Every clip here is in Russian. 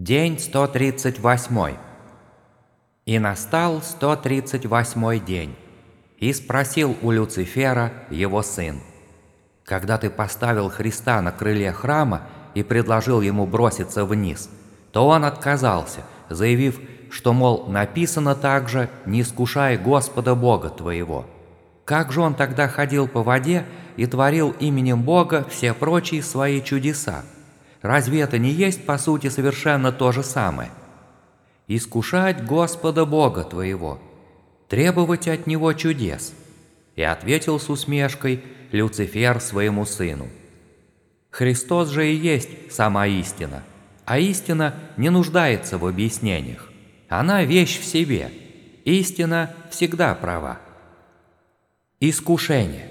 День 138. И настал 138 день, и спросил у Люцифера его сын, «Когда ты поставил Христа на крыле храма и предложил ему броситься вниз, то он отказался, заявив, что, мол, написано также «Не искушай Господа Бога твоего». Как же он тогда ходил по воде и творил именем Бога все прочие свои чудеса? Разве это не есть, по сути, совершенно то же самое? Искушать Господа Бога твоего, требовать от Него чудес. И ответил с усмешкой Люцифер своему сыну. Христос же и есть сама истина, а истина не нуждается в объяснениях. Она вещь в себе. Истина всегда права. Искушение.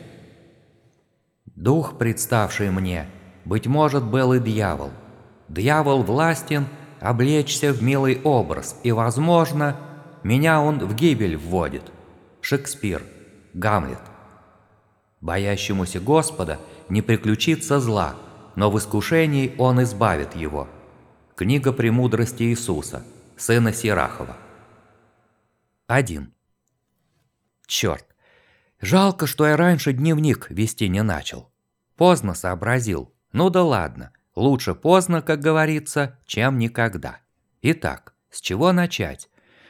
Дух, представший мне, быть может, был и дьявол. Дьявол властен облечься в милый образ, и, возможно, меня он в гибель вводит. Шекспир, Гамлет. Боящемуся Господа не приключится зла, но в искушении он избавит его. Книга «Премудрости Иисуса», сына Сирахова. 1. Черт, жалко, что я раньше дневник вести не начал. Поздно сообразил, ну да ладно, лучше поздно, как говорится, чем никогда. Итак, с чего начать?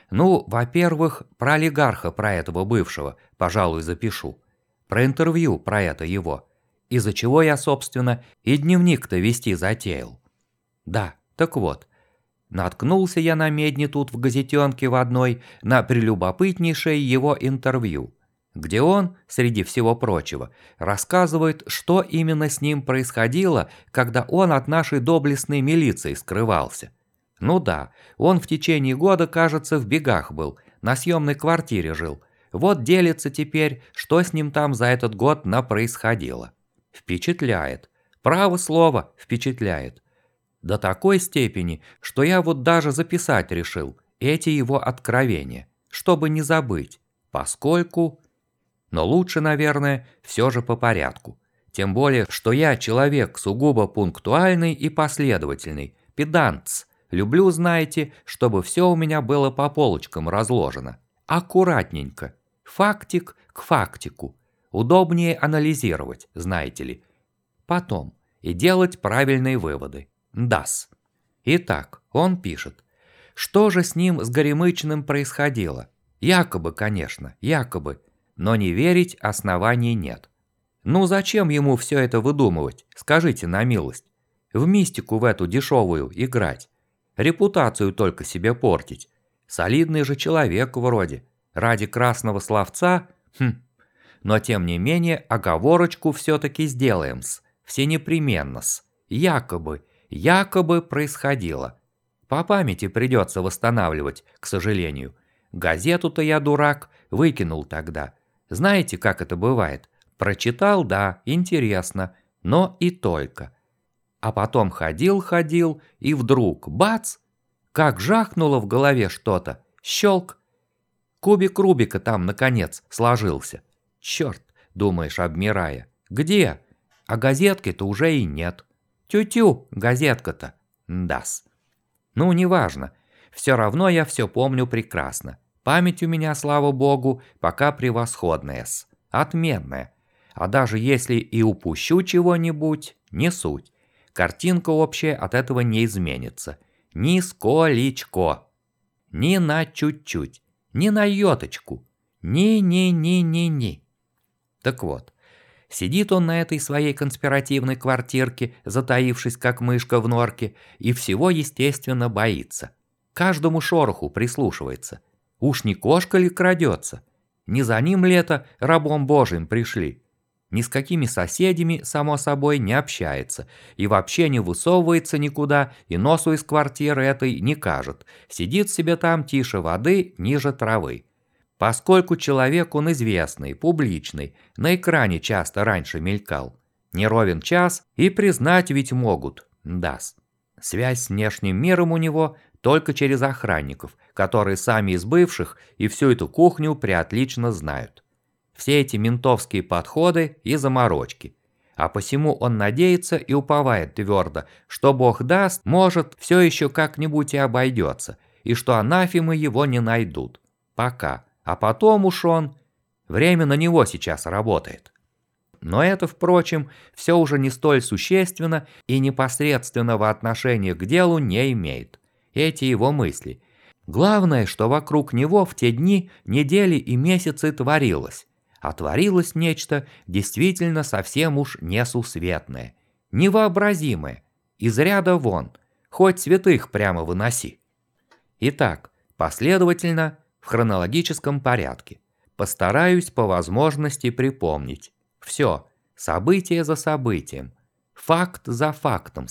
Ну, во-первых, про олигарха, про этого бывшего, пожалуй, запишу. Про интервью про это его. Из-за чего я, собственно, и дневник-то вести затеял. Да, так вот. Наткнулся я на медне тут в газетенке в одной на прелюбопытнейшее его интервью где он, среди всего прочего, рассказывает, что именно с ним происходило, когда он от нашей доблестной милиции скрывался. Ну да, он в течение года, кажется, в бегах был, на съемной квартире жил. Вот делится теперь, что с ним там за этот год на происходило. Впечатляет. Право слово, впечатляет. До такой степени, что я вот даже записать решил эти его откровения, чтобы не забыть, поскольку... Но лучше, наверное, все же по порядку. Тем более, что я человек сугубо пунктуальный и последовательный, педанц. Люблю, знаете, чтобы все у меня было по полочкам разложено. Аккуратненько. Фактик к фактику. Удобнее анализировать, знаете ли. Потом. И делать правильные выводы. Дас. Итак, он пишет. Что же с ним с Горемычным происходило? Якобы, конечно, якобы но не верить оснований нет. Ну зачем ему все это выдумывать, скажите на милость? В мистику в эту дешевую играть. Репутацию только себе портить. Солидный же человек вроде. Ради красного словца? Хм. Но тем не менее оговорочку все-таки сделаем-с. Все непременно-с. Якобы, якобы происходило. По памяти придется восстанавливать, к сожалению. Газету-то я, дурак, выкинул тогда. Знаете, как это бывает? Прочитал, да, интересно, но и только. А потом ходил-ходил, и вдруг, бац, как жахнуло в голове что-то, щелк. Кубик Рубика там, наконец, сложился. Черт, думаешь, обмирая. Где? А газетки-то уже и нет. Тю-тю, газетка-то. Дас. Ну, неважно. Все равно я все помню прекрасно. Память у меня, слава богу, пока превосходная-с, отменная. А даже если и упущу чего-нибудь, не суть. Картинка общая от этого не изменится. Ни сколечко. Ни на чуть-чуть. Ни на йоточку. Ни-ни-ни-ни-ни. Так вот, сидит он на этой своей конспиративной квартирке, затаившись как мышка в норке, и всего, естественно, боится. Каждому шороху прислушивается. Уж не кошка ли крадется? Не за ним ли это рабом божьим пришли? Ни с какими соседями, само собой, не общается. И вообще не высовывается никуда, и носу из квартиры этой не кажет. Сидит себе там тише воды, ниже травы. Поскольку человек он известный, публичный, на экране часто раньше мелькал. Не ровен час, и признать ведь могут, даст. Связь с внешним миром у него только через охранников, которые сами из бывших и всю эту кухню преотлично знают. Все эти ментовские подходы и заморочки. а посему он надеется и уповает твердо, что Бог даст, может, все еще как-нибудь и обойдется, и что анафимы его не найдут. Пока. А потом уж он... Время на него сейчас работает. Но это, впрочем, все уже не столь существенно и непосредственного отношения к делу не имеет. Эти его мысли. Главное, что вокруг него в те дни, недели и месяцы творилось. А творилось нечто действительно совсем уж несусветное, невообразимое, из ряда вон, хоть святых прямо выноси. Итак, последовательно, в хронологическом порядке. Постараюсь по возможности припомнить. Все, событие за событием, факт за фактом.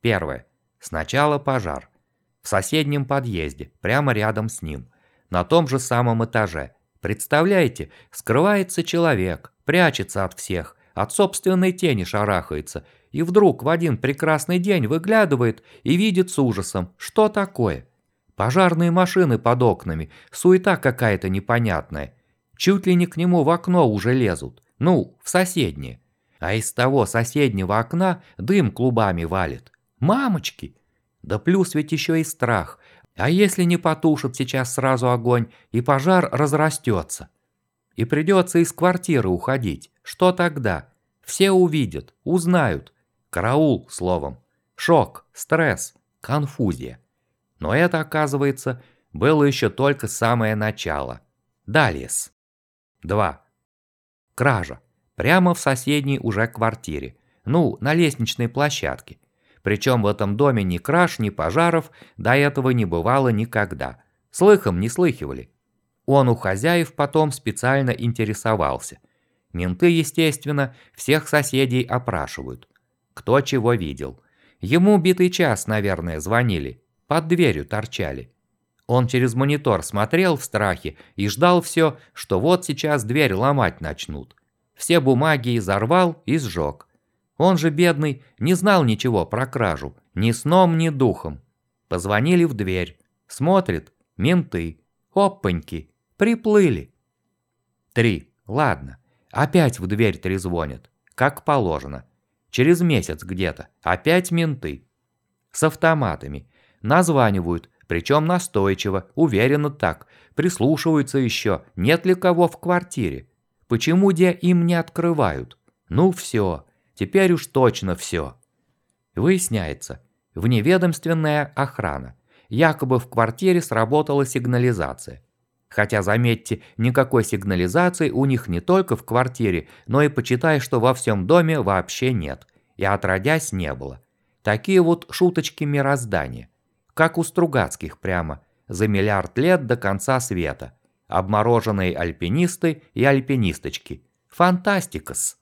Первое. Сначала пожар. В соседнем подъезде, прямо рядом с ним. На том же самом этаже. Представляете, скрывается человек, прячется от всех, от собственной тени шарахается, и вдруг в один прекрасный день выглядывает и видит с ужасом, что такое. Пожарные машины под окнами, суета какая-то непонятная. Чуть ли не к нему в окно уже лезут. Ну, в соседнее. А из того соседнего окна дым клубами валит. Мамочки! Да плюс ведь еще и страх. А если не потушат сейчас сразу огонь, и пожар разрастется? И придется из квартиры уходить. Что тогда? Все увидят, узнают. Караул, словом. Шок, стресс, конфузия. Но это, оказывается, было еще только самое начало. Далее-с. 2. Кража. Прямо в соседней уже квартире. Ну, на лестничной площадке. Причем в этом доме ни краж, ни пожаров до этого не бывало никогда. Слыхом не слыхивали. Он у хозяев потом специально интересовался. Менты, естественно, всех соседей опрашивают. Кто чего видел. Ему битый час, наверное, звонили. Под дверью торчали. Он через монитор смотрел в страхе и ждал все, что вот сейчас дверь ломать начнут. Все бумаги изорвал и сжег. Он же, бедный, не знал ничего про кражу, ни сном, ни духом. Позвонили в дверь. Смотрит, менты. Опаньки, приплыли. Три. Ладно. Опять в дверь трезвонят. Как положено. Через месяц где-то. Опять менты. С автоматами. Названивают, причем настойчиво, уверенно так, прислушиваются еще, нет ли кого в квартире. Почему где им не открывают? Ну все, теперь уж точно все. Выясняется, вневедомственная охрана. Якобы в квартире сработала сигнализация. Хотя, заметьте, никакой сигнализации у них не только в квартире, но и почитай, что во всем доме вообще нет. И отродясь не было. Такие вот шуточки мироздания как у Стругацких прямо, за миллиард лет до конца света. Обмороженные альпинисты и альпинисточки. Фантастикас.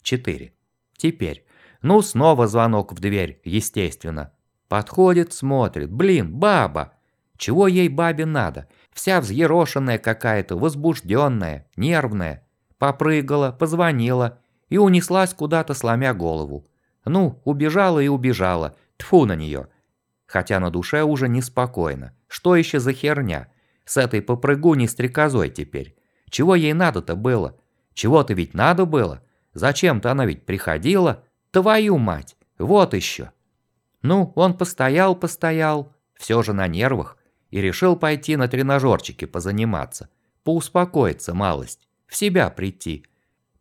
4. Теперь. Ну, снова звонок в дверь, естественно. Подходит, смотрит. Блин, баба. Чего ей бабе надо? Вся взъерошенная какая-то, возбужденная, нервная. Попрыгала, позвонила и унеслась куда-то, сломя голову. Ну, убежала и убежала. Тфу на нее хотя на душе уже неспокойно. Что еще за херня? С этой попрыгуней стрекозой теперь. Чего ей надо-то было? Чего-то ведь надо было? Зачем-то она ведь приходила? Твою мать! Вот еще! Ну, он постоял-постоял, все же на нервах, и решил пойти на тренажерчики позаниматься, поуспокоиться малость, в себя прийти.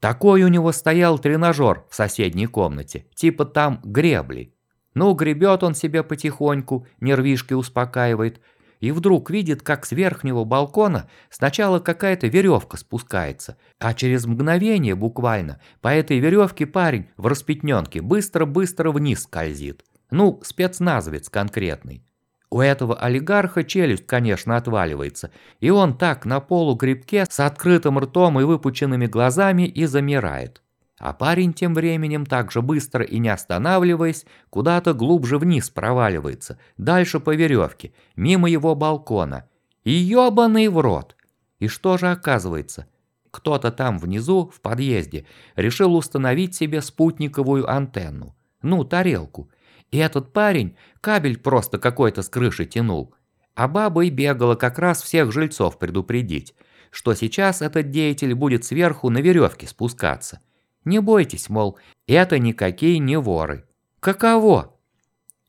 Такой у него стоял тренажер в соседней комнате, типа там гребли. Ну, гребет он себе потихоньку, нервишки успокаивает, и вдруг видит, как с верхнего балкона сначала какая-то веревка спускается, а через мгновение буквально по этой веревке парень в распятненке быстро-быстро вниз скользит. Ну, спецназовец конкретный. У этого олигарха челюсть, конечно, отваливается, и он так на полугребке с открытым ртом и выпученными глазами и замирает. А парень тем временем также быстро и не останавливаясь, куда-то глубже вниз проваливается, дальше по веревке, мимо его балкона. И ёбаный в рот! И что же оказывается? Кто-то там внизу, в подъезде, решил установить себе спутниковую антенну. Ну, тарелку. И этот парень кабель просто какой-то с крыши тянул. А баба и бегала как раз всех жильцов предупредить, что сейчас этот деятель будет сверху на веревке спускаться. Не бойтесь, мол, это никакие не воры. Каково?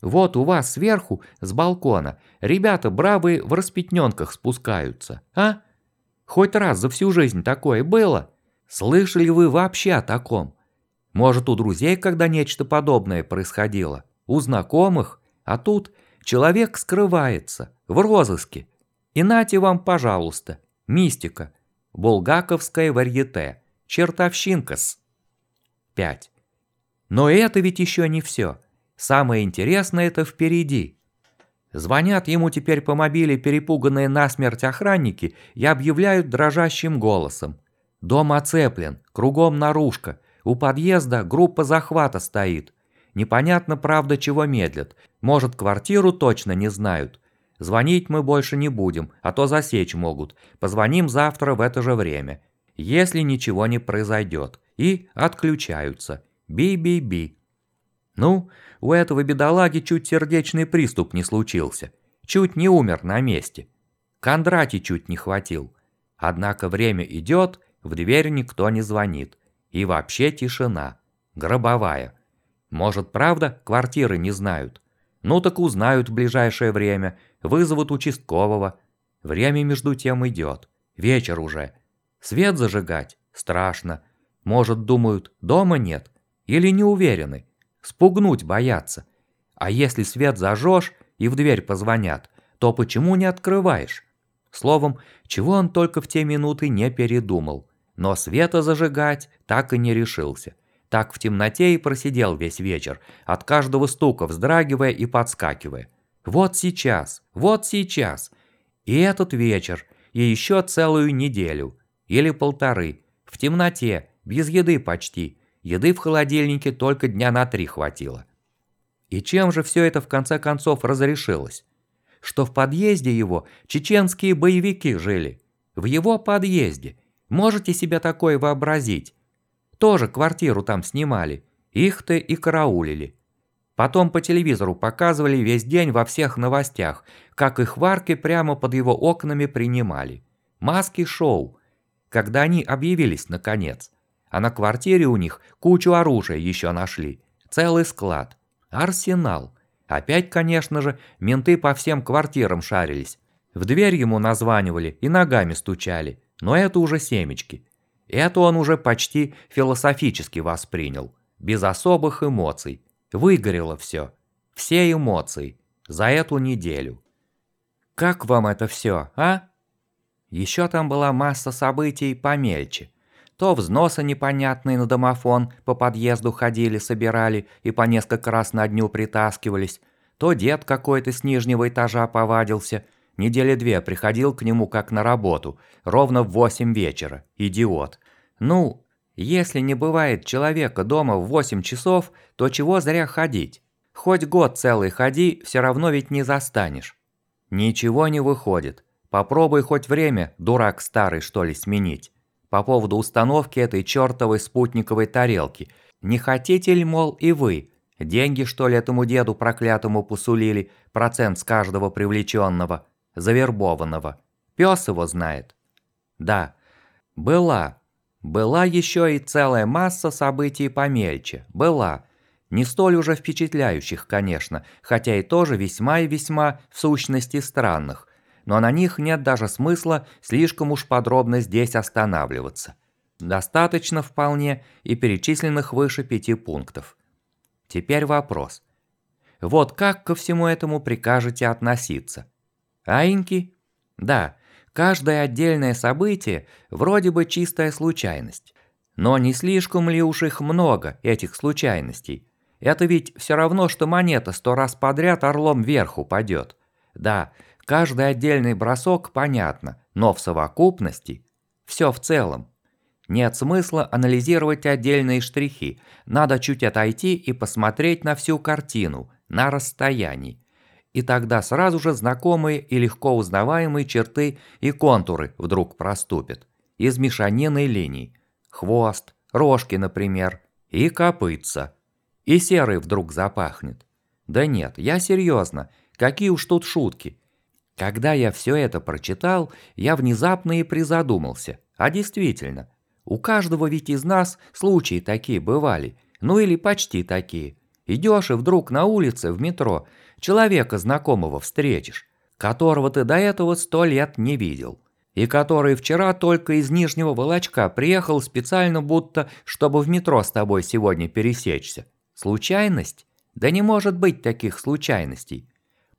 Вот у вас сверху, с балкона, ребята бравые в распятненках спускаются, а? Хоть раз за всю жизнь такое было? Слышали вы вообще о таком? Может, у друзей когда нечто подобное происходило? У знакомых? А тут человек скрывается, в розыске. И нате вам, пожалуйста, мистика, булгаковское варьете, чертовщинка-с. 5. Но это ведь еще не все. Самое интересное это впереди. Звонят ему теперь по мобиле перепуганные насмерть охранники и объявляют дрожащим голосом. Дом оцеплен, кругом наружка, у подъезда группа захвата стоит. Непонятно, правда, чего медлят. Может, квартиру точно не знают. Звонить мы больше не будем, а то засечь могут. Позвоним завтра в это же время. Если ничего не произойдет. И отключаются. Би-би-би. Ну, у этого бедолаги чуть сердечный приступ не случился. Чуть не умер на месте. Кондрати чуть не хватил. Однако время идет, в дверь никто не звонит. И вообще тишина. Гробовая. Может, правда, квартиры не знают? Ну так узнают в ближайшее время, вызовут участкового. Время между тем идет. Вечер уже. Свет зажигать? Страшно. Может, думают, дома нет? Или не уверены? Спугнуть боятся. А если свет зажжешь и в дверь позвонят, то почему не открываешь? Словом, чего он только в те минуты не передумал. Но света зажигать так и не решился. Так в темноте и просидел весь вечер, от каждого стука вздрагивая и подскакивая. Вот сейчас, вот сейчас. И этот вечер, и еще целую неделю. Или полторы. В темноте, без еды почти. Еды в холодильнике только дня на три хватило. И чем же все это в конце концов разрешилось? Что в подъезде его чеченские боевики жили. В его подъезде. Можете себе такое вообразить? Тоже квартиру там снимали. Их-то и караулили. Потом по телевизору показывали весь день во всех новостях, как их варки прямо под его окнами принимали. Маски-шоу. Когда они объявились наконец. А на квартире у них кучу оружия еще нашли. Целый склад. Арсенал. Опять, конечно же, менты по всем квартирам шарились. В дверь ему названивали и ногами стучали. Но это уже семечки. Это он уже почти философически воспринял, без особых эмоций. Выгорело все. Все эмоции. За эту неделю. Как вам это все, а? Еще там была масса событий помельче. То взносы непонятные на домофон по подъезду ходили, собирали и по несколько раз на дню притаскивались. То дед какой-то с нижнего этажа повадился – Недели две приходил к нему как на работу, ровно в восемь вечера. Идиот. Ну, если не бывает человека дома в восемь часов, то чего зря ходить? Хоть год целый ходи, все равно ведь не застанешь. Ничего не выходит. Попробуй хоть время, дурак старый, что ли, сменить. По поводу установки этой чертовой спутниковой тарелки. Не хотите ли, мол, и вы? Деньги, что ли, этому деду проклятому посулили, процент с каждого привлеченного? завербованного. Пес его знает. Да, была. Была еще и целая масса событий помельче. Была. Не столь уже впечатляющих, конечно, хотя и тоже весьма и весьма в сущности странных. Но на них нет даже смысла слишком уж подробно здесь останавливаться. Достаточно вполне и перечисленных выше пяти пунктов. Теперь вопрос. Вот как ко всему этому прикажете относиться? Аиньки? Да, каждое отдельное событие вроде бы чистая случайность. Но не слишком ли уж их много, этих случайностей? Это ведь все равно, что монета сто раз подряд орлом вверх упадет. Да, каждый отдельный бросок понятно, но в совокупности все в целом. Нет смысла анализировать отдельные штрихи, надо чуть отойти и посмотреть на всю картину, на расстоянии и тогда сразу же знакомые и легко узнаваемые черты и контуры вдруг проступят. Из мешанины линий. Хвост, рожки, например, и копытца. И серый вдруг запахнет. Да нет, я серьезно, какие уж тут шутки. Когда я все это прочитал, я внезапно и призадумался. А действительно, У каждого ведь из нас случаи такие бывали, ну или почти такие. Идешь и вдруг на улице, в метро, человека знакомого встретишь, которого ты до этого сто лет не видел, и который вчера только из Нижнего Волочка приехал специально будто, чтобы в метро с тобой сегодня пересечься. Случайность? Да не может быть таких случайностей.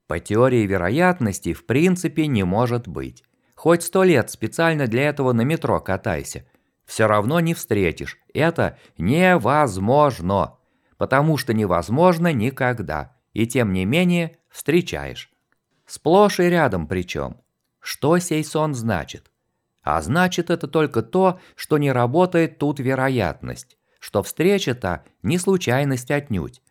По теории вероятности в принципе не может быть. Хоть сто лет специально для этого на метро катайся. Все равно не встретишь. Это невозможно. Потому что невозможно никогда. И тем не менее встречаешь. Сплошь и рядом причем. Что сей сон значит? А значит это только то, что не работает тут вероятность. Что встреча-то не случайность отнюдь.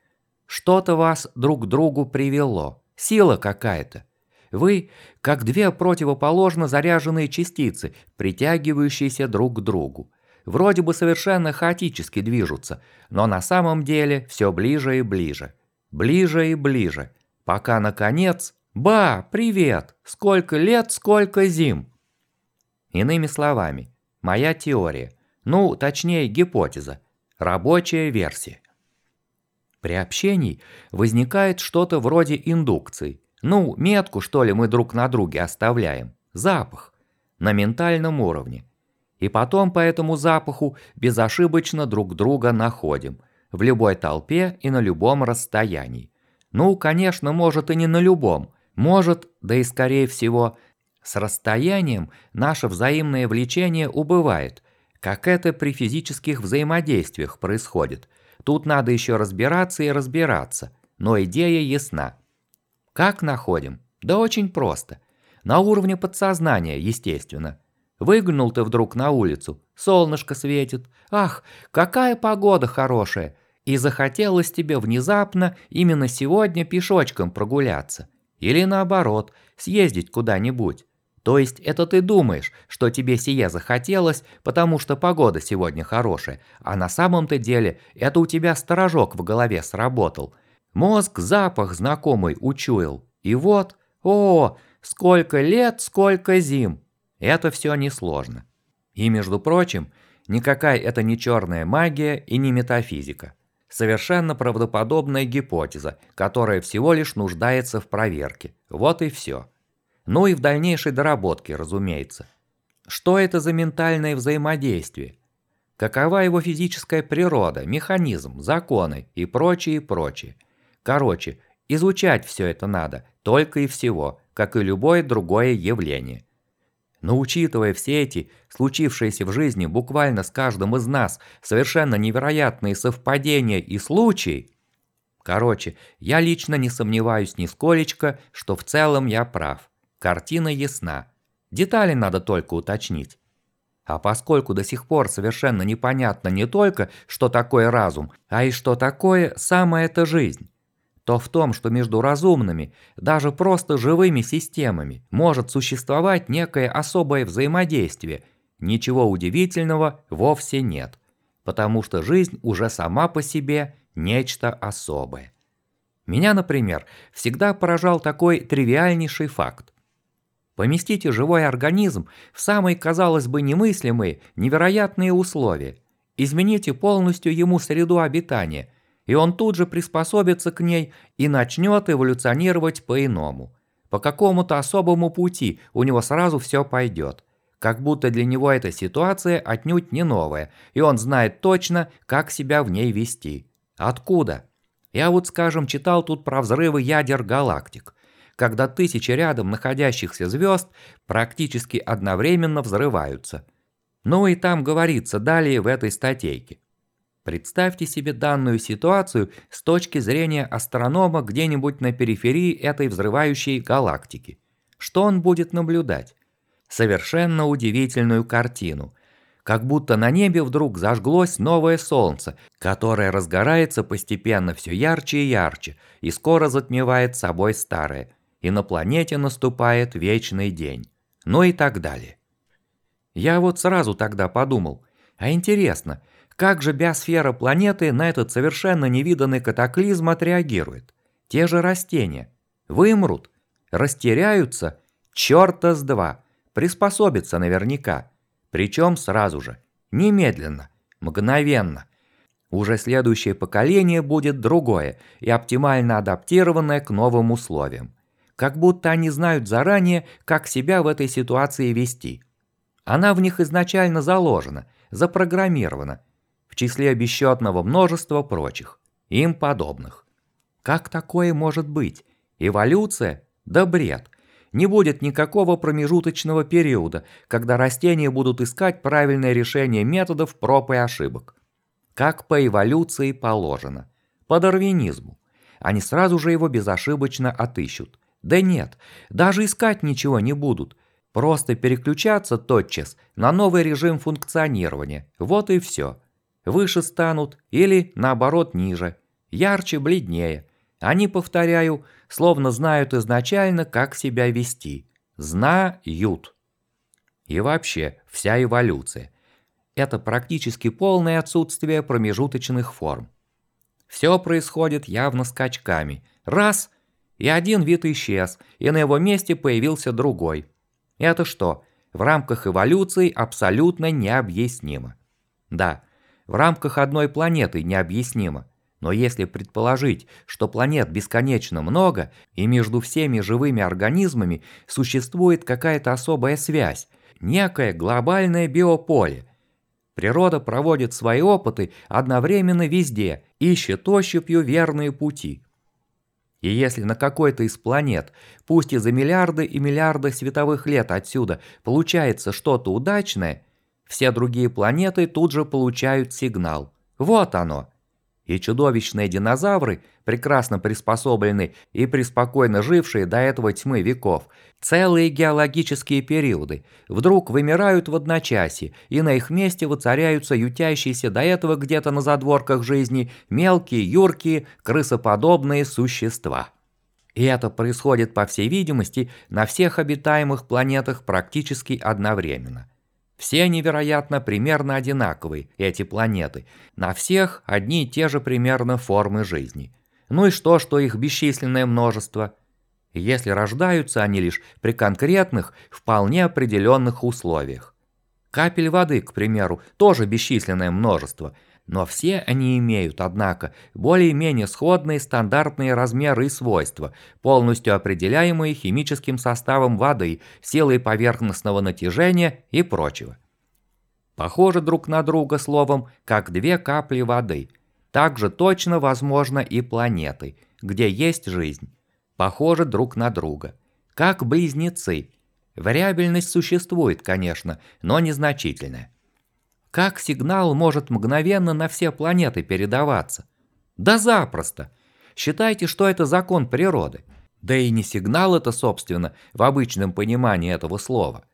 Что-то вас друг другу привело. Сила какая-то. Вы как две противоположно заряженные частицы, притягивающиеся друг к другу. Вроде бы совершенно хаотически движутся, но на самом деле все ближе и ближе. Ближе и ближе. Пока наконец... Ба, привет! Сколько лет, сколько зим! Иными словами, моя теория, ну, точнее гипотеза, рабочая версия. При общении возникает что-то вроде индукции. Ну, метку, что ли, мы друг на друге оставляем. Запах. На ментальном уровне. И потом по этому запаху безошибочно друг друга находим. В любой толпе и на любом расстоянии. Ну, конечно, может и не на любом. Может, да и скорее всего, с расстоянием наше взаимное влечение убывает, как это при физических взаимодействиях происходит. Тут надо еще разбираться и разбираться, но идея ясна. Как находим? Да очень просто. На уровне подсознания, естественно. Выглянул ты вдруг на улицу, солнышко светит, ах, какая погода хорошая, и захотелось тебе внезапно именно сегодня пешочком прогуляться. Или наоборот, съездить куда-нибудь. То есть это ты думаешь, что тебе сие захотелось, потому что погода сегодня хорошая, а на самом-то деле это у тебя сторожок в голове сработал. Мозг запах знакомый учуял. И вот, о, сколько лет, сколько зим. Это все несложно. И, между прочим, никакая это не черная магия и не метафизика. Совершенно правдоподобная гипотеза, которая всего лишь нуждается в проверке. Вот и все. Ну и в дальнейшей доработке, разумеется. Что это за ментальное взаимодействие? Какова его физическая природа, механизм, законы и прочее, прочее. Короче, изучать все это надо, только и всего, как и любое другое явление. Но учитывая все эти, случившиеся в жизни буквально с каждым из нас, совершенно невероятные совпадения и случаи, короче, я лично не сомневаюсь нисколечко, что в целом я прав. Картина ясна. Детали надо только уточнить. А поскольку до сих пор совершенно непонятно не только, что такое разум, а и что такое сама эта жизнь, то в том, что между разумными, даже просто живыми системами, может существовать некое особое взаимодействие, ничего удивительного вовсе нет, потому что жизнь уже сама по себе нечто особое. Меня, например, всегда поражал такой тривиальнейший факт. Поместите живой организм в самые, казалось бы, немыслимые, невероятные условия. Измените полностью ему среду обитания – и он тут же приспособится к ней и начнет эволюционировать по-иному. По какому-то особому пути у него сразу все пойдет. Как будто для него эта ситуация отнюдь не новая, и он знает точно, как себя в ней вести. Откуда? Я вот, скажем, читал тут про взрывы ядер галактик, когда тысячи рядом находящихся звезд практически одновременно взрываются. Ну и там говорится далее в этой статейке. Представьте себе данную ситуацию с точки зрения астронома где-нибудь на периферии этой взрывающей галактики. Что он будет наблюдать? Совершенно удивительную картину. Как будто на небе вдруг зажглось новое солнце, которое разгорается постепенно все ярче и ярче, и скоро затмевает собой старое, и на планете наступает вечный день. Ну и так далее. Я вот сразу тогда подумал, а интересно – как же биосфера планеты на этот совершенно невиданный катаклизм отреагирует? Те же растения. Вымрут? Растеряются? Чёрта с два. Приспособятся наверняка. Причем сразу же. Немедленно, мгновенно. Уже следующее поколение будет другое и оптимально адаптированное к новым условиям. Как будто они знают заранее, как себя в этой ситуации вести. Она в них изначально заложена, запрограммирована, в числе бесчетного множества прочих, им подобных. Как такое может быть? Эволюция? Да бред. Не будет никакого промежуточного периода, когда растения будут искать правильное решение методов проб и ошибок. Как по эволюции положено. По дарвинизму. Они сразу же его безошибочно отыщут. Да нет, даже искать ничего не будут. Просто переключаться тотчас на новый режим функционирования. Вот и все. Выше станут или, наоборот, ниже. Ярче, бледнее. Они, повторяю, словно знают изначально, как себя вести. Знают. И вообще, вся эволюция. Это практически полное отсутствие промежуточных форм. Все происходит явно скачками. Раз – и один вид исчез, и на его месте появился другой. Это что, в рамках эволюции абсолютно необъяснимо. Да, в рамках одной планеты необъяснимо. Но если предположить, что планет бесконечно много, и между всеми живыми организмами существует какая-то особая связь, некое глобальное биополе, природа проводит свои опыты одновременно везде, ищет ощупью верные пути. И если на какой-то из планет, пусть и за миллиарды и миллиарды световых лет отсюда, получается что-то удачное, все другие планеты тут же получают сигнал. Вот оно. И чудовищные динозавры, прекрасно приспособленные и преспокойно жившие до этого тьмы веков, целые геологические периоды, вдруг вымирают в одночасье, и на их месте воцаряются ютящиеся до этого где-то на задворках жизни мелкие, юркие, крысоподобные существа. И это происходит, по всей видимости, на всех обитаемых планетах практически одновременно – все невероятно примерно одинаковые, эти планеты. На всех одни и те же примерно формы жизни. Ну и что, что их бесчисленное множество? Если рождаются они лишь при конкретных, вполне определенных условиях. Капель воды, к примеру, тоже бесчисленное множество – но все они имеют, однако, более-менее сходные стандартные размеры и свойства, полностью определяемые химическим составом воды, силой поверхностного натяжения и прочего. Похожи друг на друга словом, как две капли воды. Также точно возможно и планеты, где есть жизнь. Похожи друг на друга. Как близнецы. Вариабельность существует, конечно, но незначительная. Как сигнал может мгновенно на все планеты передаваться? Да запросто. Считайте, что это закон природы. Да и не сигнал это, собственно, в обычном понимании этого слова.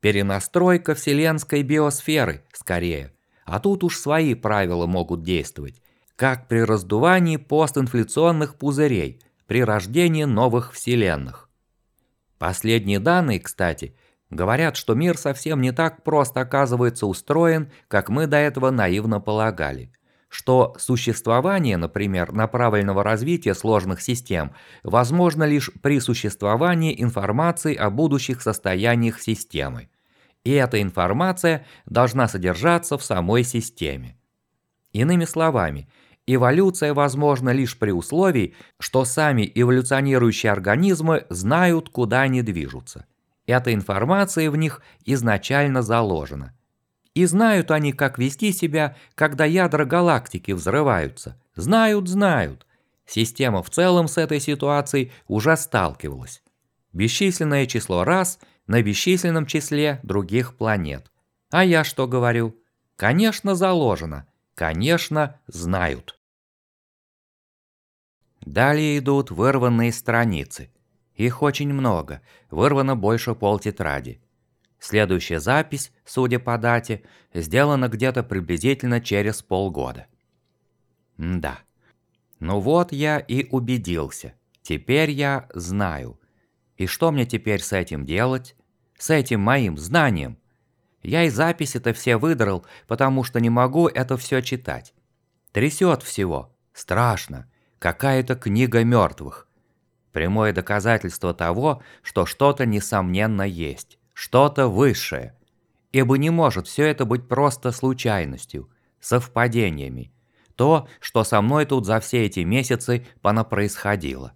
Перенастройка вселенской биосферы, скорее. А тут уж свои правила могут действовать. Как при раздувании постинфляционных пузырей, при рождении новых вселенных. Последние данные, кстати, Говорят, что мир совсем не так просто оказывается устроен, как мы до этого наивно полагали. Что существование, например, направленного развития сложных систем возможно лишь при существовании информации о будущих состояниях системы. И эта информация должна содержаться в самой системе. Иными словами, эволюция возможна лишь при условии, что сами эволюционирующие организмы знают, куда они движутся. Эта информация в них изначально заложена. И знают они, как вести себя, когда ядра галактики взрываются. Знают, знают. Система в целом с этой ситуацией уже сталкивалась. Бесчисленное число раз на бесчисленном числе других планет. А я что говорю? Конечно, заложено. Конечно, знают. Далее идут вырванные страницы. Их очень много, вырвано больше полтетради. Следующая запись, судя по дате, сделана где-то приблизительно через полгода. М да. Ну вот я и убедился. Теперь я знаю. И что мне теперь с этим делать? С этим моим знанием? Я и записи-то все выдрал, потому что не могу это все читать. Трясет всего. Страшно. Какая-то книга мертвых. Прямое доказательство того, что что-то несомненно есть, что-то высшее. ибо не может все это быть просто случайностью, совпадениями. То, что со мной тут за все эти месяцы понапроисходило.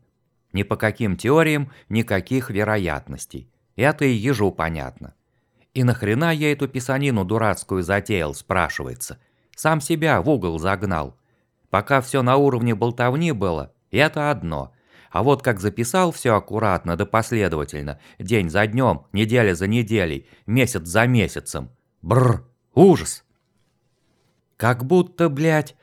Ни по каким теориям, никаких вероятностей. Это и ежу понятно. И нахрена я эту писанину дурацкую затеял, спрашивается. Сам себя в угол загнал. Пока все на уровне болтовни было, это одно. А вот как записал все аккуратно да последовательно, день за днем, неделя за неделей, месяц за месяцем. Бррр, ужас. Как будто, блядь,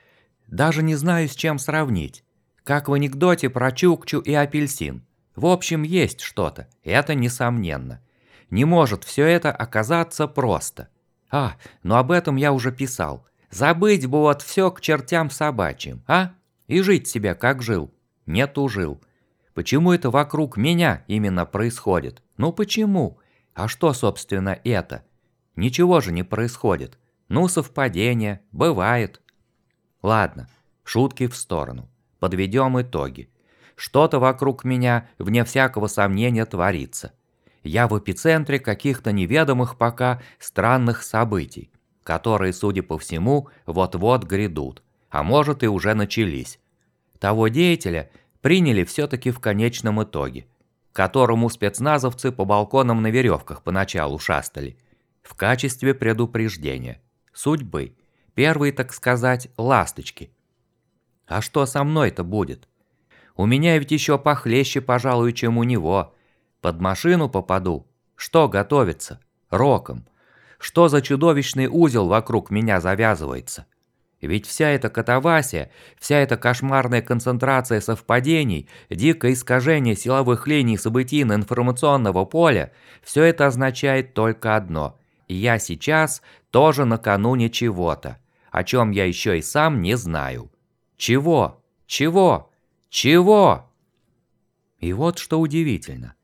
даже не знаю, с чем сравнить. Как в анекдоте про Чукчу и апельсин. В общем, есть что-то, это несомненно. Не может все это оказаться просто. А, но об этом я уже писал. Забыть бы вот все к чертям собачьим, а? И жить себе как жил. Нет, ужил. Почему это вокруг меня именно происходит? Ну почему? А что, собственно, это? Ничего же не происходит. Ну, совпадение, бывает. Ладно, шутки в сторону. Подведем итоги. Что-то вокруг меня, вне всякого сомнения, творится. Я в эпицентре каких-то неведомых пока странных событий, которые, судя по всему, вот-вот грядут, а может и уже начались. Того деятеля приняли все-таки в конечном итоге, которому спецназовцы по балконам на веревках поначалу шастали, в качестве предупреждения, судьбы, первые, так сказать, ласточки. А что со мной-то будет? У меня ведь еще похлеще, пожалуй, чем у него. Под машину попаду. Что готовится? Роком. Что за чудовищный узел вокруг меня завязывается? Ведь вся эта катавасия, вся эта кошмарная концентрация совпадений, дикое искажение силовых линий событийно-информационного поля, все это означает только одно. Я сейчас тоже накануне чего-то, о чем я еще и сам не знаю. Чего? Чего? Чего? И вот что удивительно.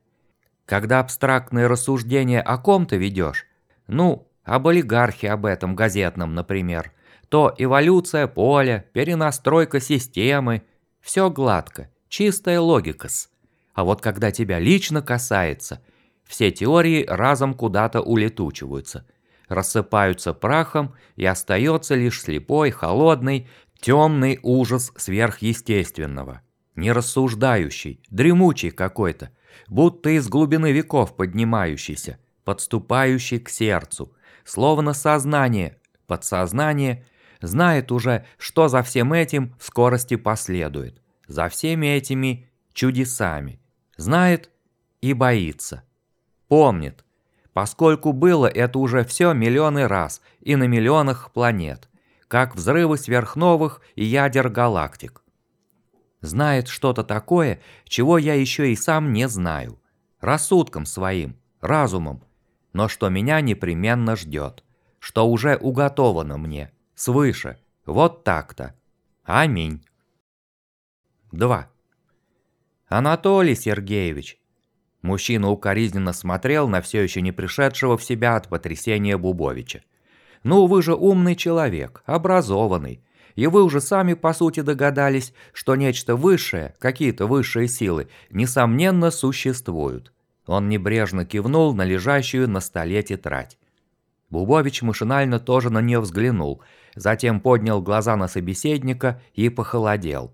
Когда абстрактные рассуждения о ком-то ведешь, ну, об олигархе об этом газетном, например, то эволюция поля, перенастройка системы, все гладко, чистая логика-с. А вот когда тебя лично касается, все теории разом куда-то улетучиваются, рассыпаются прахом и остается лишь слепой, холодный, темный ужас сверхъестественного, нерассуждающий, дремучий какой-то, будто из глубины веков поднимающийся, подступающий к сердцу, словно сознание, подсознание знает уже, что за всем этим в скорости последует, за всеми этими чудесами, знает и боится, помнит, поскольку было это уже все миллионы раз и на миллионах планет, как взрывы сверхновых и ядер галактик. Знает что-то такое, чего я еще и сам не знаю, рассудком своим, разумом, но что меня непременно ждет, что уже уготовано мне – свыше. Вот так-то. Аминь. 2. Анатолий Сергеевич. Мужчина укоризненно смотрел на все еще не пришедшего в себя от потрясения Бубовича. «Ну, вы же умный человек, образованный, и вы уже сами по сути догадались, что нечто высшее, какие-то высшие силы, несомненно существуют». Он небрежно кивнул на лежащую на столе тетрадь. Бубович машинально тоже на нее взглянул, затем поднял глаза на собеседника и похолодел.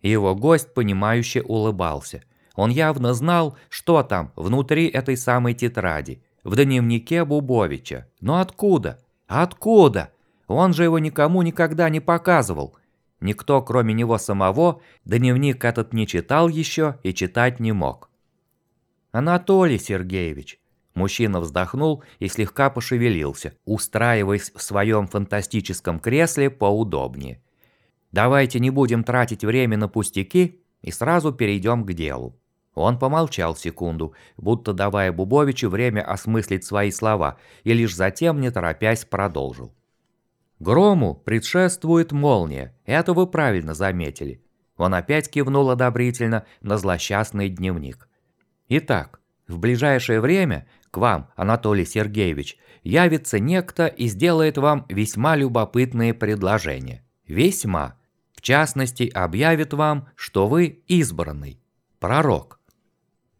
Его гость, понимающе улыбался. Он явно знал, что там внутри этой самой тетради, в дневнике Бубовича. Но откуда? Откуда? Он же его никому никогда не показывал. Никто, кроме него самого, дневник этот не читал еще и читать не мог. «Анатолий Сергеевич», Мужчина вздохнул и слегка пошевелился, устраиваясь в своем фантастическом кресле поудобнее. «Давайте не будем тратить время на пустяки и сразу перейдем к делу». Он помолчал секунду, будто давая Бубовичу время осмыслить свои слова, и лишь затем, не торопясь, продолжил. «Грому предшествует молния, это вы правильно заметили». Он опять кивнул одобрительно на злосчастный дневник. «Итак, в ближайшее время вам, Анатолий Сергеевич, явится некто и сделает вам весьма любопытные предложения. Весьма. В частности, объявит вам, что вы избранный. Пророк.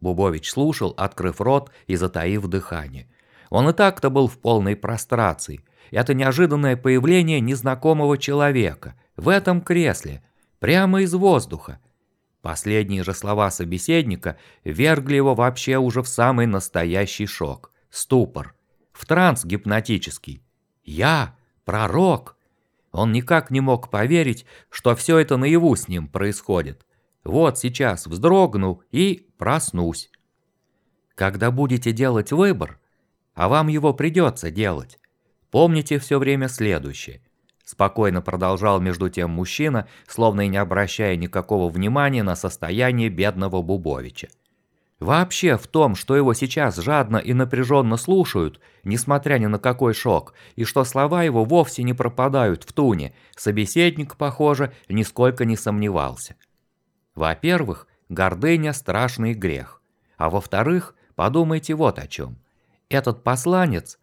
Бубович слушал, открыв рот и затаив дыхание. Он и так-то был в полной прострации. Это неожиданное появление незнакомого человека в этом кресле, прямо из воздуха. Последние же слова собеседника вергли его вообще уже в самый настоящий шок, ступор, в транс гипнотический. «Я? Пророк?» Он никак не мог поверить, что все это наяву с ним происходит. Вот сейчас вздрогну и проснусь. Когда будете делать выбор, а вам его придется делать, помните все время следующее. Спокойно продолжал между тем мужчина, словно и не обращая никакого внимания на состояние бедного Бубовича. Вообще в том, что его сейчас жадно и напряженно слушают, несмотря ни на какой шок, и что слова его вовсе не пропадают в туне, собеседник, похоже, нисколько не сомневался. Во-первых, гордыня – страшный грех. А во-вторых, подумайте вот о чем. Этот посланец,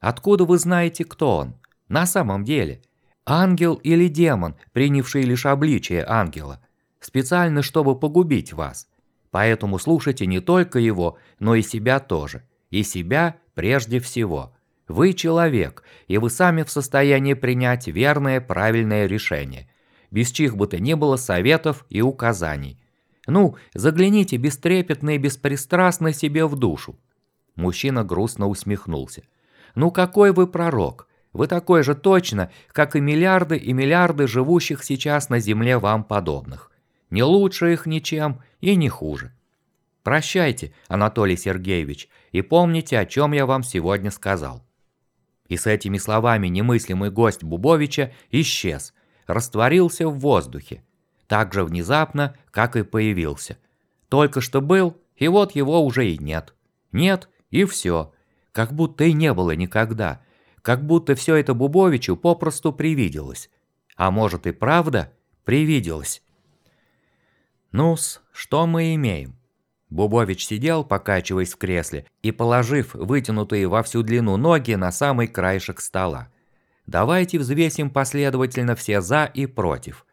откуда вы знаете, кто он? На самом деле – Ангел или демон, принявший лишь обличие ангела, специально чтобы погубить вас. Поэтому слушайте не только его, но и себя тоже. И себя прежде всего. Вы человек, и вы сами в состоянии принять верное, правильное решение, без чьих бы то ни было советов и указаний. Ну, загляните бестрепетно и беспристрастно себе в душу. Мужчина грустно усмехнулся. Ну какой вы пророк? Вы такой же точно, как и миллиарды и миллиарды живущих сейчас на Земле вам подобных. Не лучше их ничем и не хуже. Прощайте, Анатолий Сергеевич, и помните, о чем я вам сегодня сказал. И с этими словами немыслимый гость Бубовича исчез, растворился в воздухе, так же внезапно, как и появился. Только что был, и вот его уже и нет. Нет, и все. Как будто и не было никогда – как будто все это Бубовичу попросту привиделось. А может и правда привиделось. Ну-с, что мы имеем? Бубович сидел, покачиваясь в кресле, и положив вытянутые во всю длину ноги на самый краешек стола. Давайте взвесим последовательно все «за» и «против».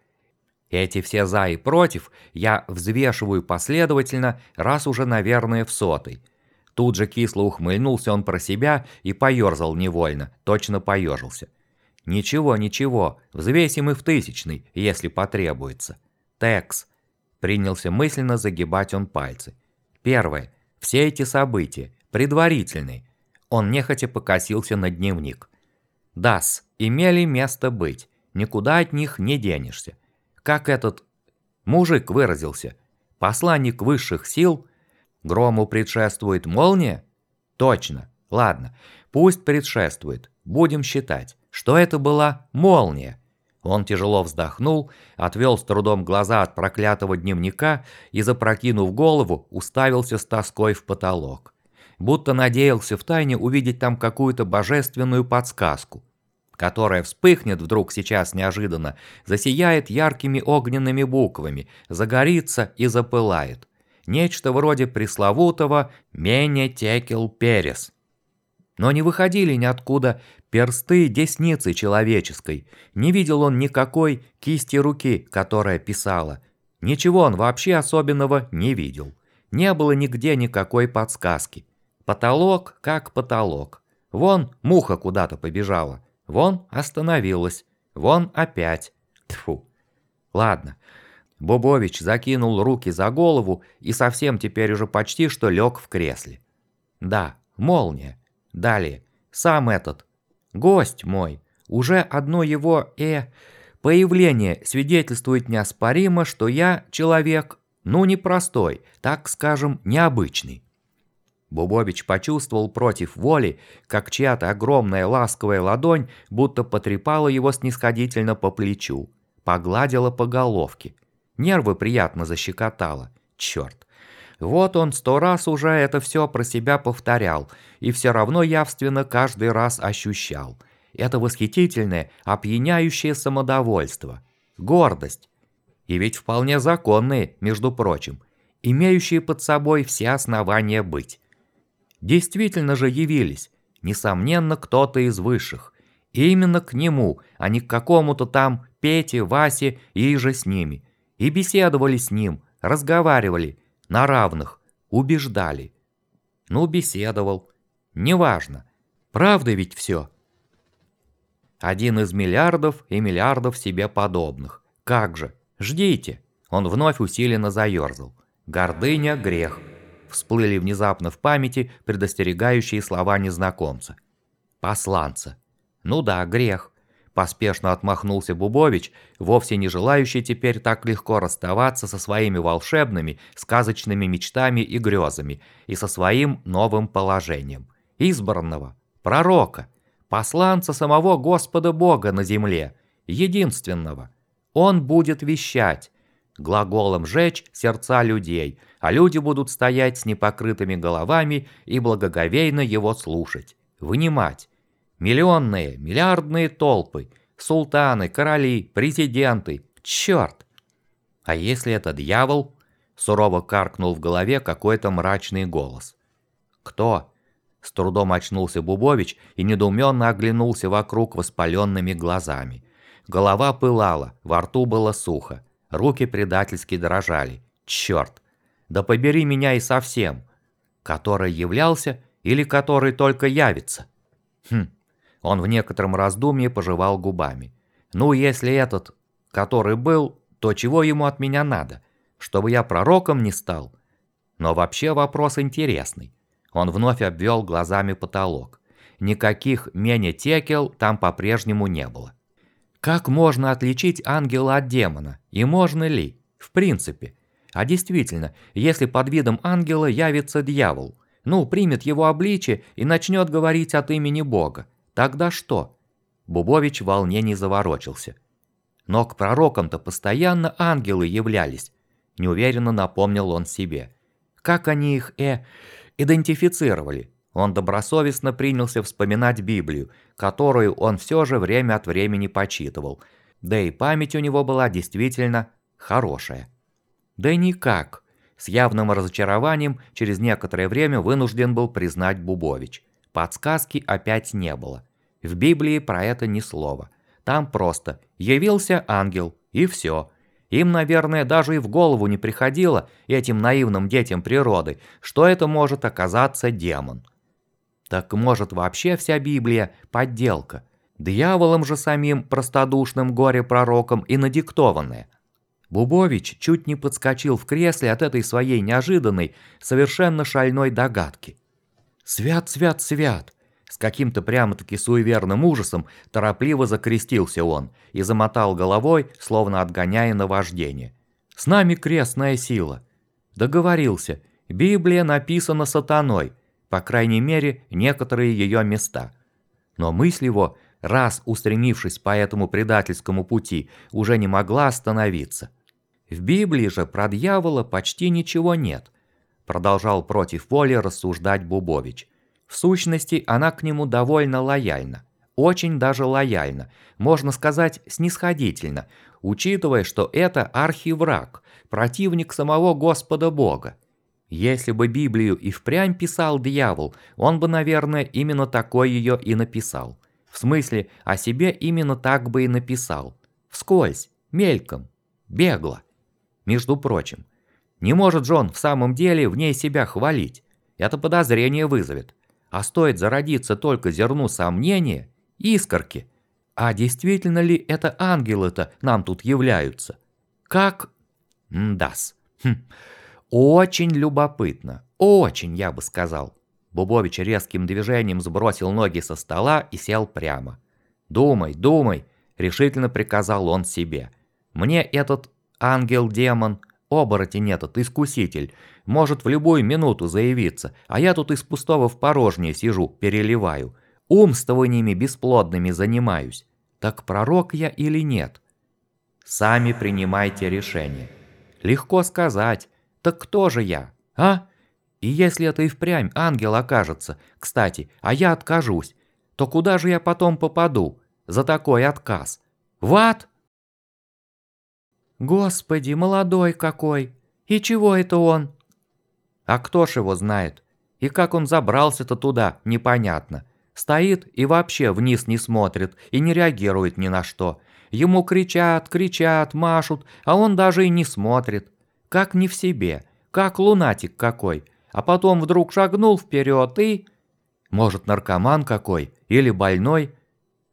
Эти все «за» и «против» я взвешиваю последовательно раз уже, наверное, в сотый – Тут же кисло ухмыльнулся он про себя и поерзал невольно, точно поежился. «Ничего, ничего, взвесим и в тысячный, если потребуется». «Текс», — принялся мысленно загибать он пальцы. «Первое. Все эти события, предварительные». Он нехотя покосился на дневник. «Дас, имели место быть, никуда от них не денешься. Как этот мужик выразился, посланник высших сил — Грому предшествует молния? Точно. Ладно, пусть предшествует. Будем считать, что это была молния. Он тяжело вздохнул, отвел с трудом глаза от проклятого дневника и, запрокинув голову, уставился с тоской в потолок. Будто надеялся втайне увидеть там какую-то божественную подсказку, которая вспыхнет вдруг сейчас неожиданно, засияет яркими огненными буквами, загорится и запылает нечто вроде пресловутого «мене текел перес». Но не выходили ниоткуда персты десницы человеческой, не видел он никакой кисти руки, которая писала. Ничего он вообще особенного не видел. Не было нигде никакой подсказки. Потолок как потолок. Вон муха куда-то побежала, вон остановилась, вон опять. Тьфу. Ладно, Бобович закинул руки за голову и совсем теперь уже почти что лег в кресле. Да, молния. Далее, сам этот. Гость мой. Уже одно его, э, появление свидетельствует неоспоримо, что я человек, ну непростой, так скажем, необычный. Бубович почувствовал против воли, как чья-то огромная ласковая ладонь будто потрепала его снисходительно по плечу, погладила по головке. Нервы приятно защекотало. Черт. Вот он сто раз уже это все про себя повторял, и все равно явственно каждый раз ощущал. Это восхитительное, опьяняющее самодовольство. Гордость. И ведь вполне законные, между прочим, имеющие под собой все основания быть. Действительно же явились, несомненно, кто-то из высших. И именно к нему, а не к какому-то там Пете, Васе и же с ними – и беседовали с ним, разговаривали, на равных, убеждали. Ну, беседовал. Неважно, Правда ведь все? Один из миллиардов и миллиардов себе подобных. Как же? Ждите. Он вновь усиленно заерзал. Гордыня – грех. Всплыли внезапно в памяти предостерегающие слова незнакомца. Посланца. Ну да, грех. Поспешно отмахнулся Бубович, вовсе не желающий теперь так легко расставаться со своими волшебными, сказочными мечтами и грезами и со своим новым положением. Избранного, пророка, посланца самого Господа Бога на земле, единственного. Он будет вещать, глаголом «жечь» сердца людей, а люди будут стоять с непокрытыми головами и благоговейно его слушать, внимать, Миллионные, миллиардные толпы, султаны, короли, президенты. Черт! А если это дьявол? Сурово каркнул в голове какой-то мрачный голос. Кто? С трудом очнулся Бубович и недоуменно оглянулся вокруг воспаленными глазами. Голова пылала, во рту было сухо, руки предательски дрожали. Черт! Да побери меня и совсем! Который являлся или который только явится? Хм, он в некотором раздумье пожевал губами. «Ну, если этот, который был, то чего ему от меня надо? Чтобы я пророком не стал?» Но вообще вопрос интересный. Он вновь обвел глазами потолок. Никаких мене-текел там по-прежнему не было. Как можно отличить ангела от демона? И можно ли? В принципе. А действительно, если под видом ангела явится дьявол, ну, примет его обличие и начнет говорить от имени Бога, Тогда что? Бубович в волнении заворочился. Но к пророкам-то постоянно ангелы являлись, неуверенно напомнил он себе. Как они их, э, идентифицировали? Он добросовестно принялся вспоминать Библию, которую он все же время от времени почитывал. Да и память у него была действительно хорошая. Да никак. С явным разочарованием через некоторое время вынужден был признать Бубович – Подсказки опять не было. В Библии про это ни слова. Там просто «явился ангел» и все. Им, наверное, даже и в голову не приходило, этим наивным детям природы, что это может оказаться демон. Так может вообще вся Библия – подделка? Дьяволом же самим простодушным горе-пророком и надиктованная. Бубович чуть не подскочил в кресле от этой своей неожиданной, совершенно шальной догадки. «Свят, свят, свят!» С каким-то прямо-таки суеверным ужасом торопливо закрестился он и замотал головой, словно отгоняя наваждение. «С нами крестная сила!» Договорился. Библия написана сатаной, по крайней мере, некоторые ее места. Но мысль его, раз устремившись по этому предательскому пути, уже не могла остановиться. В Библии же про дьявола почти ничего нет – Продолжал против воли рассуждать Бубович. В сущности, она к нему довольно лояльна. Очень даже лояльна, можно сказать, снисходительно, учитывая, что это архивраг, противник самого Господа Бога. Если бы Библию и впрямь писал дьявол, он бы, наверное, именно такой ее и написал. В смысле, о себе именно так бы и написал. Вскользь, мельком, бегло. Между прочим, не может же он в самом деле в ней себя хвалить. Это подозрение вызовет. А стоит зародиться только зерну сомнения, искорки. А действительно ли это ангелы-то нам тут являются? Как? Мдас. Хм. Очень любопытно. Очень, я бы сказал. Бубович резким движением сбросил ноги со стола и сел прямо. «Думай, думай», — решительно приказал он себе. «Мне этот ангел-демон Оборотень этот, искуситель, может в любую минуту заявиться, а я тут из пустого в порожнее сижу, переливаю. Умствованиями бесплодными занимаюсь. Так пророк я или нет? Сами принимайте решение. Легко сказать. Так кто же я, а? И если это и впрямь ангел окажется, кстати, а я откажусь, то куда же я потом попаду за такой отказ? В ад? «Господи, молодой какой! И чего это он?» «А кто ж его знает? И как он забрался-то туда, непонятно. Стоит и вообще вниз не смотрит и не реагирует ни на что. Ему кричат, кричат, машут, а он даже и не смотрит. Как не в себе, как лунатик какой. А потом вдруг шагнул вперед и... Может, наркоман какой? Или больной?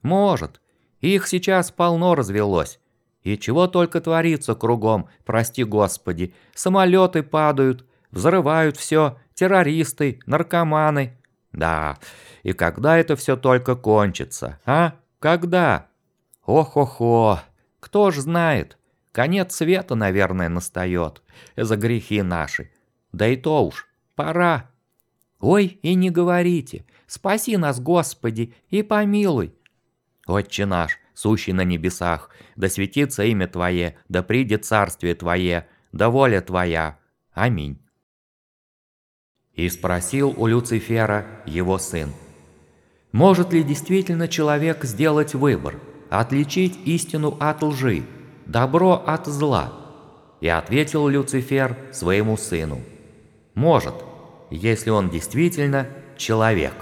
Может. Их сейчас полно развелось. И чего только творится кругом, прости господи. Самолеты падают, взрывают все, террористы, наркоманы. Да, и когда это все только кончится, а? Когда? Ох-охо, кто ж знает. Конец света, наверное, настает за грехи наши. Да и то уж, пора. Ой, и не говорите. Спаси нас, Господи, и помилуй. Отче наш, сущий на небесах, да светится имя Твое, да придет царствие Твое, да воля Твоя. Аминь. И спросил у Люцифера его сын, «Может ли действительно человек сделать выбор, отличить истину от лжи, добро от зла?» И ответил Люцифер своему сыну, «Может, если он действительно человек».